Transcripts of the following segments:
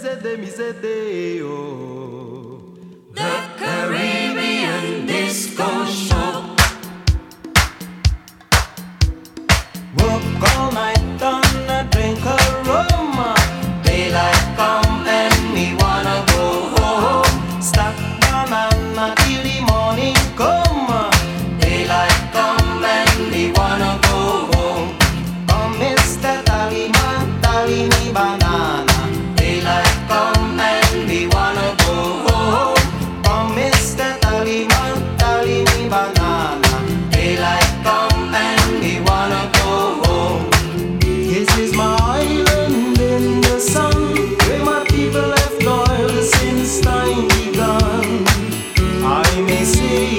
Mizede, Mizede, oh. The Caribbean Disco Show. Work all night on a drink aroma. Daylight come and we wanna go home. Stack banana till the morning come. Daylight done. I may see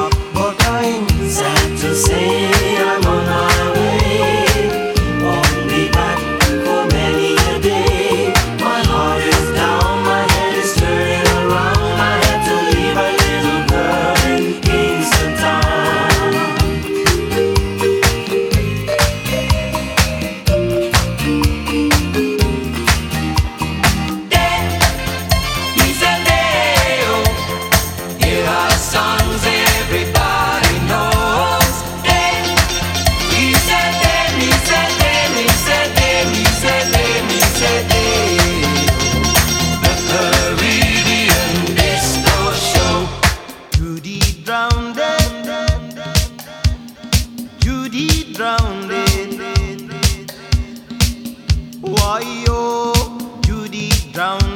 day. Judy drowned Why oh Judy drowned